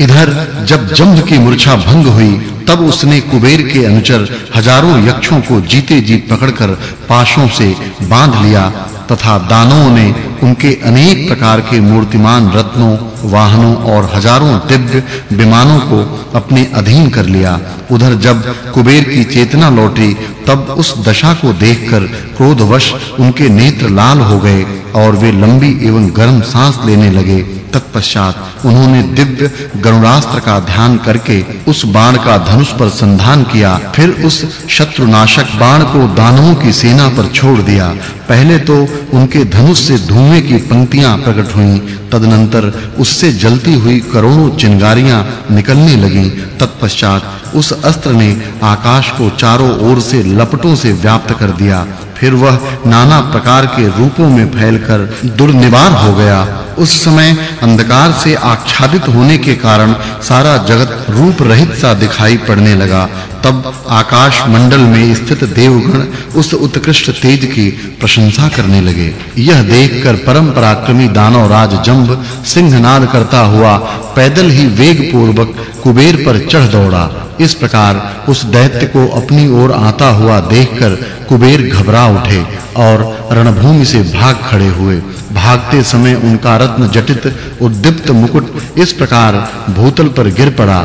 इधर जब जम्भ की मूर्छा भंग हुई, तब उसने कुबेर के अनुचर हज़ारों यक्षों को जीते जी पकड़कर पाशों से बाँध लिया, तथा दानवों ने उनके अनेक प्रकार के मूर्तिमान रत्नों, वाहनों और हज़ारों दिव्य विमानों को अपने अधीन कर लिया। उधर जब कुबेर की चेतना लौटी, तब उस दशा को देखकर क्रोधवश उनके नेत्र लाल हो गए और वे लंबी एवं गर्म सांस लेने लगे। तत्पश्चात उन्होंने दिव्य गरुणास्त्र का ध्यान करके उस बाण का धनुष पर संधान किया, फिर उस शत्रुनाशक बाण को दानवों की सेना पर छोड़ दिया पहले तो उनके धनुष से धुएँ की पंक्तियाँ प्रकट हुईं, तदनंतर उससे जलती हुई करोड़ों चिंगारियाँ निकलने लगीं। तत्पश्चात उस अस्त्र ने आकाश को चारों ओर से लपटों से व्याप्त कर दिया। फिर वह नाना प्रकार के रूपों में फैलकर दुर्निवार हो गया। उस समय अंधकार से आच्छादित होने के कारण सारा जगत रूप रहित सा दिखाई पड़ने लगा। तब आकाश मंडल में स्थित देवगण उस उत्कृष्ट तेज की प्रशंसा करने लगे। यह देखकर परम पराक्रमी दानव राज जंब सिंहनाद करता हुआ पैदल ही वेग पूर्वक कुबेर पर चढ़ दौड़ा। इस प्रकार उस दैत्य को अपनी ओर आता हुआ देखकर कुबेर घबरा उठे और रणभूमि से भाग खड़े हुए। भागते समय उनका रत्न जटित उद्दीप्त मुकुट इस प्रकार भूतल पर गिर पड़ा।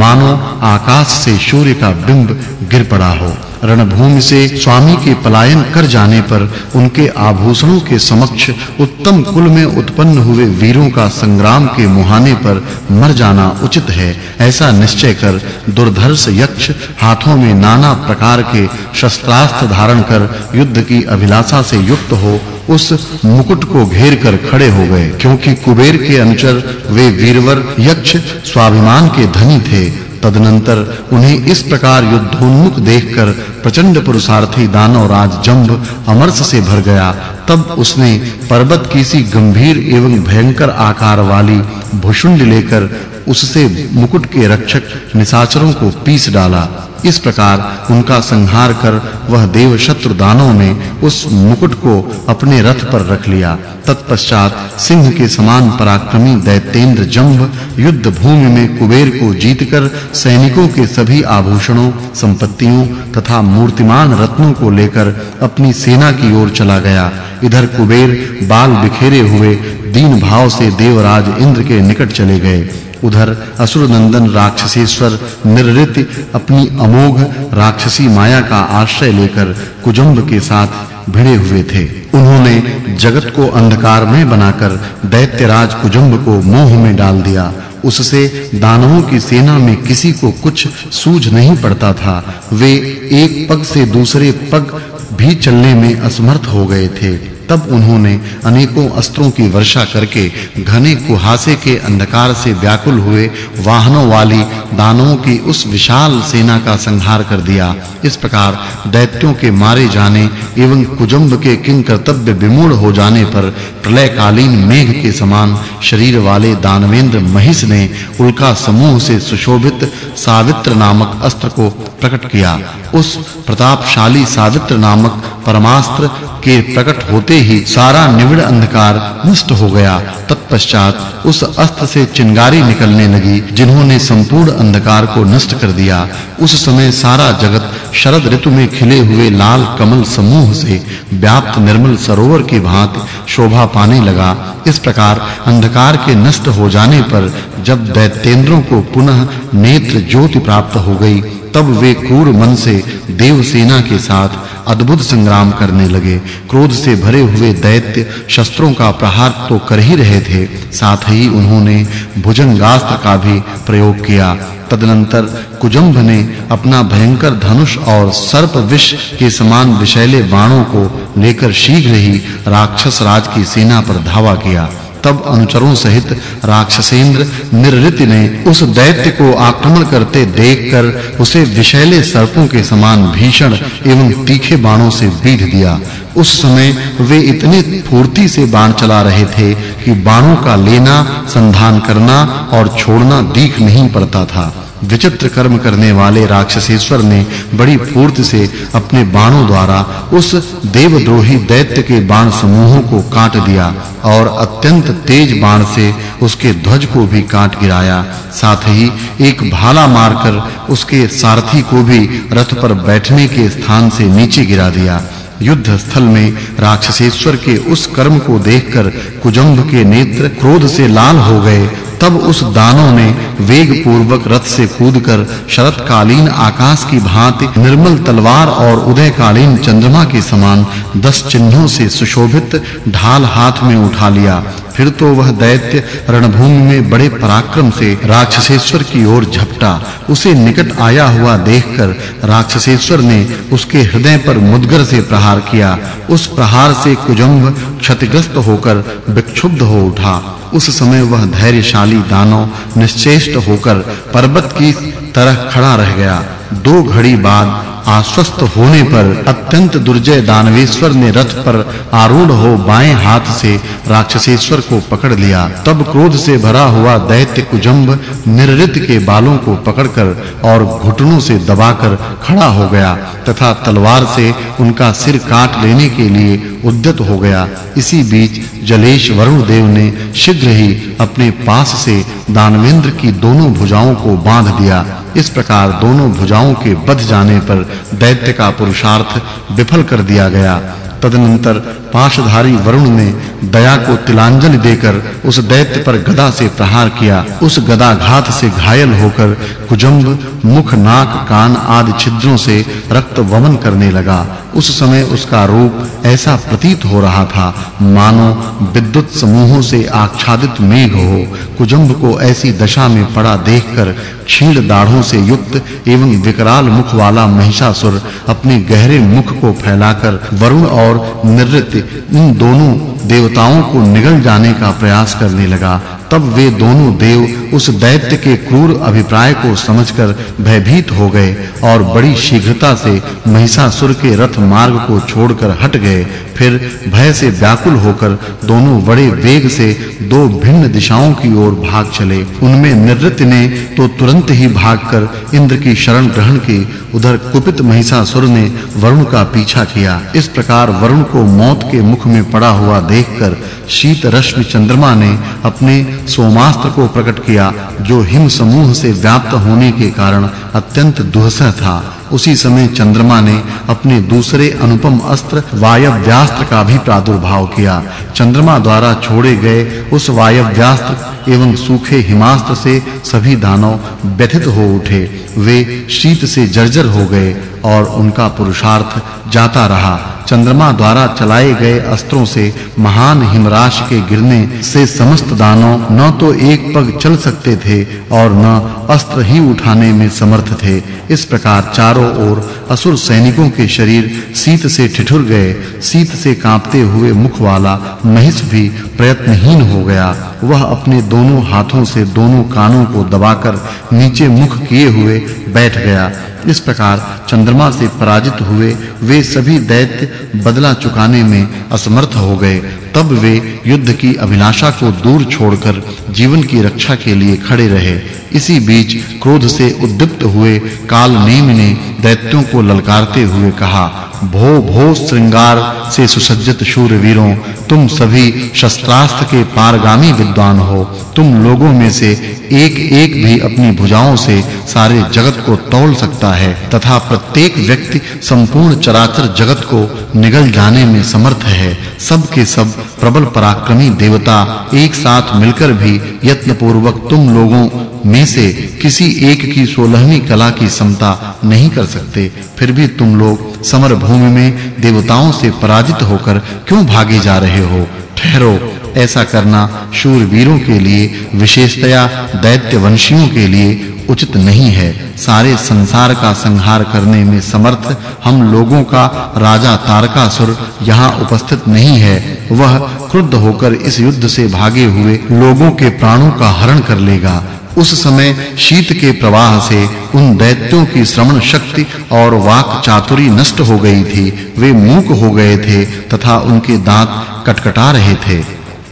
मानो आकाश से सूर्य का बिंब गिर पड़ा हो। रणभूमि से स्वामी के पलायन कर जाने पर उनके आभूषणों के समक्ष उत्तम कुल में उत्पन्न हुए वीरों का संग्राम के मुहाने पर मर जाना उचित है, ऐसा निश्चय कर दुर्धर्ष यक्ष हाथों में नाना प्रकार के शस्त्रास्त्र धारण कर युद्ध की अभिलाषा से युक्त हो, उस मुकुट को घेर कर खड़े हो गए। क्योंकि कुबेर के अनुचर वे वीरवर यक्ष स्वाभिमान के धनी थे तदनंतर उन्हें इस प्रकार युद्धोन्मुख देखकर प्रचंड पुरुषार्थी दानव राज जंभ अमरस से भर गया। तब उसने पर्वत की सी गंभीर एवं भयंकर आकार वाली भुषुंड लेकर उससे मुकुट के रक्षक निशाचरों को पीस डाला। इस प्रकार उनका संहार कर वह देव शत्रु दानव ने उस मुकुट को अपने रथ पर रख लिया। तत्पश्चात सिंह के समान पराक्रमी दैत्येंद्र जंभ युद्ध भूमि में कुबेर को जीतकर सैनिकों के सभी आभूषणों, संपत्तियों तथा मूर्तिमान रत्नों को लेकर अपनी सेना की ओर चला गया। इधर कुबेर बाल बिखेरे हुए, दीन भाव से देवराज इंद्र के निकट चले गए। उधर असुर नंदन राक्षसेश्वर निर्ऋति अपनी अमोघ राक्षसी माया का आश्रय लेकर कुजंब के साथ भिड़े हुए थे। उन्होंने जगत को अंधकार में बनाकर दैत्यराज कुजंब को मोह में डाल दिया। उससे दानवों की सेना में किसी को कुछ सूझ नहीं पड़ता था। वे एक पग से दूसरे पग भी चलने में असमर्थ हो गए थे। तब उन्होंने अनेकों अस्त्रों की वर्षा करके, घने कुहासे के अंधकार से व्याकुल हुए वाहनों वाली दानवों की उस विशाल सेना का संहार कर दिया। इस प्रकार दैत्यों के मारे जाने एवं कुजंब के किंग कर्तव्य विमूढ़ हो जाने पर प्रलयकालीन मेघ के समान शरीर वाले दानवेंद्र महिष ने उल्का समूह से सुशोभित सावित्र नामक अस्त्र को प्रकट किया। उस प्रतापशाली सावित्र नामक परमास्त्र के प्रकट होते ही सारा निविड़ अंधकार नष्ट हो गया। तत्पश्चात उस अस्त्र से चिंगारी निकलने लगी, जिन्होंने संपूर्ण अंधकार को नष्ट कर दिया। उस समय सारा जगत शरद ऋतु में खिले हुए लाल कमल समूह से व्याप्त निर्मल सरोवर की भांति शोभा पाने लगा। इस प्रकार अंधकार के नष्ट हो जाने पर जब दैत्येंद्रों को पुनः नेत्र ज्योति प्राप्त हो गई, तब वे क्रूर मन से देव सेना के साथ अद्भुत संग्राम करने लगे। क्रोध से भरे हुए दैत्य शस्त्रों का प्रहार तो कर ही रहे थे। साथ ही उन्होंने भुजंगास्त्र का भी प्रयोग किया। तदनंतर कुजंभ ने अपना भयंकर धनुष और सर्प विष के समान विषैले बाणों को लेकर शीघ्र ही राक्षस राज की सेना पर धावा किया। तब अनुचरों सहित राक्षसेंद्र निर्ऋति ने उस दैत्य को आक्रमण करते देखकर उसे विषैले सर्पों के समान भीषण एवं तीखे बाणों से बीध दिया। उस समय वे इतने फूर्ति से बाण चला रहे थे कि बाणों का लेना, संधान करना और छोड़ना दीख नहीं पड़ता था। विचित्र कर्म करने वाले राक्षसेश्वर ने बड़ी फूर्ति से अपने बाणों द्वारा उस देवद्रोही दैत्य के बाण समूहों को काट दिया और अत्यंत तेज बाण से उसके ध्वज को भी काट गिराया। साथ ही एक भाला मारकर उसके सारथी को भी रथ पर बैठने के स्थान से नीचे गिरा दिया। युद्ध स्थल में राक्षसेश्वर के उस कर्म को देखकर कुजंभ के नेत्र क्रोध से लाल हो गए तब उस दानव ने वेग पूर्वक रथ से कूदकर शरतकालीन आकाश की भांति निर्मल तलवार और उदयकालीन चंद्रमा के समान दस चिन्हों से सुशोभित ढाल हाथ में उठा लिया। फिर तो वह दैत्य रणभूमि में बड़े पराक्रम से राक्षसेश्वर की ओर झपटा। उसे निकट आया हुआ देखकर राक्षसेश्वर ने उसके हृदय पर मुद्गर से प्रहार किया। उस प्रहार से कुजंभ क्षतिग्रस्त होकर विक्षुब्ध हो उठा। उस समय वह धैर्यशाली दानव निश्चेष्ट होकर पर्वत की तरह खड़ा रह गया। दो घड़ी बाद आश्वस्त होने पर अत्यंत दुर्जय दानवेश्वर ने रथ पर आरूढ़ हो बाएँ हाथ से राक्षसेश्वर को पकड़ लिया। तब क्रोध से भरा हुआ दैत्य कुजंब निर्रित के बालों को पकड़कर और घुटनों से दबाकर खड़ा हो गया तथा तलवार से उनका सिर काट लेने के लिए उद्यत हो गया। इसी बीच जलेश वरुण देव ने शीघ्र ही अपने पास से दानवेंद्र की दोनों भुजाओं को बाँध दिया। इस प्रकार दोनों भुजाओं के बध जाने पर दैत्य का पुरुषार्थ विफल कर दिया गया। तदनंतर पाशधारी वरुण ने दया को तिलांजलि देकर उस दैत्य पर गदा से प्रहार किया। उस गदा घात से घायल होकर कुजंभ मुख, नाक, कान आदि छिद्रों से रक्त वमन करने लगा। उस समय उसका रूप ऐसा प्रतीत हो रहा था, मानो विद्युत समूहों से आच्छादित मेघ हो। कुजंभ को ऐसी दशा में पड़ा देखकर क्षीण दाढ़ों से युक्त एवं विकराल मुख वाला महिषासुर अपने गहरे मुख को फैलाकर वरुण और निरृत इन दोनों देवताओं को निगल जाने का प्रयास करने लगा। तब वे दोनों देव उस दैत्य के क्रूर अभिप्राय को समझकर भयभीत हो गए और बड़ी शीघ्रता से महिषासुर के रथ मार्ग को छोड़कर हट गए। फिर भय से व्याकुल होकर दोनों बड़े वेग से दो भिन्न दिशाओं की ओर भाग चले। उनमें निवृत्त ने तो तुरंत ही भागकर इंद्र की शरण ग्रहण की। उधर कुपित महिषासुर ने वरुण का पीछा किया। इस प्रकार वरुण को मौत के मुख में पड़ा हुआ देखकर शीत रश्मि चंद्रमा ने अपने सोमास्त्र को प्रकट किया, जो हिम समूह से व्याप्त होने के कारण अत्यंत दुहसह था। उसी समय चंद्रमा ने अपने दूसरे अनुपम अस्त्र वायव्यास्त्र का भी प्रादुर्भाव किया। चंद्रमा द्वारा छोड़े गए उस वायव्यास्त्र एवं सूखे हिमास्त्र से सभी दानव व्यथित हो उठे। वे शीत से जर्जर हो गए और उनका पुरुषार्थ जाता रहा। चंद्रमा द्वारा चलाए गए अस्त्रों से महान हिमराश के गिरने से समस्त दानव न तो एक पग चल सकते थे और न अस्त्र ही उठाने में समर्थ थे। इस प्रकार चारों ओर असुर सैनिकों के शरीर शीत से ठिठुर गए। शीत से कांपते हुए मुख वाला महिष भी प्रयत्नहीन हो गया। वह अपने दोनों हाथों से दोनों कानों को दबाकर नीचे मुख किए हुए बैठ गया। इस प्रकार चंद्रमा से पराजित हुए वे सभी दैत्य बदला चुकाने में असमर्थ हो गए। तब वे युद्ध की अभिलाषा को दूर छोड़कर जीवन की रक्षा के लिए खड़े रहे। इसी बीच क्रोध से उद्दीप्त हुए काल नेम ने दैत्यों को ललकारते हुए कहा भो भो श्रृंगार से सुसज्जित शूरवीरों, तुम सभी शस्त्रास्त्र के पारगामी विद्वान हो। तुम लोगों में से एक एक भी अपनी भुजाओं से सारे जगत को तौल सकता है, तथा प्रत्येक व्यक्ति संपूर्ण चराचर जगत को निगल जाने में समर्थ है। सब के सब प्रबल पराक्रमी देवता एक साथ मिलकर भी यत्न पूर्वक तुम लोगों में से किसी एक की सोलहवीं कला की समता नहीं कर सकते। फिर भी तुम लोग समर भूमि में देवताओं से पराजित होकर क्यों भागे जा रहे हो? ठहरो। ऐसा करना शूरवीरों के लिए, विशेषतया दैत्य वंशियों के लिए उचित नहीं है। सारे संसार का संहार करने में समर्थ हम लोगों का राजा तारकासुर यहाँ उपस्थित नहीं है। वह क्रुद्ध होकर इस युद्ध से भागे हुए लोगों के प्राणों का हरण कर लेगा। उस समय शीत के प्रवाह से उन दैत्यों की श्रवण शक्ति और वाक चातुरी नष्ट हो गई थी। वे मूक हो गए थे तथा उनके दांत कटकटा रहे थे।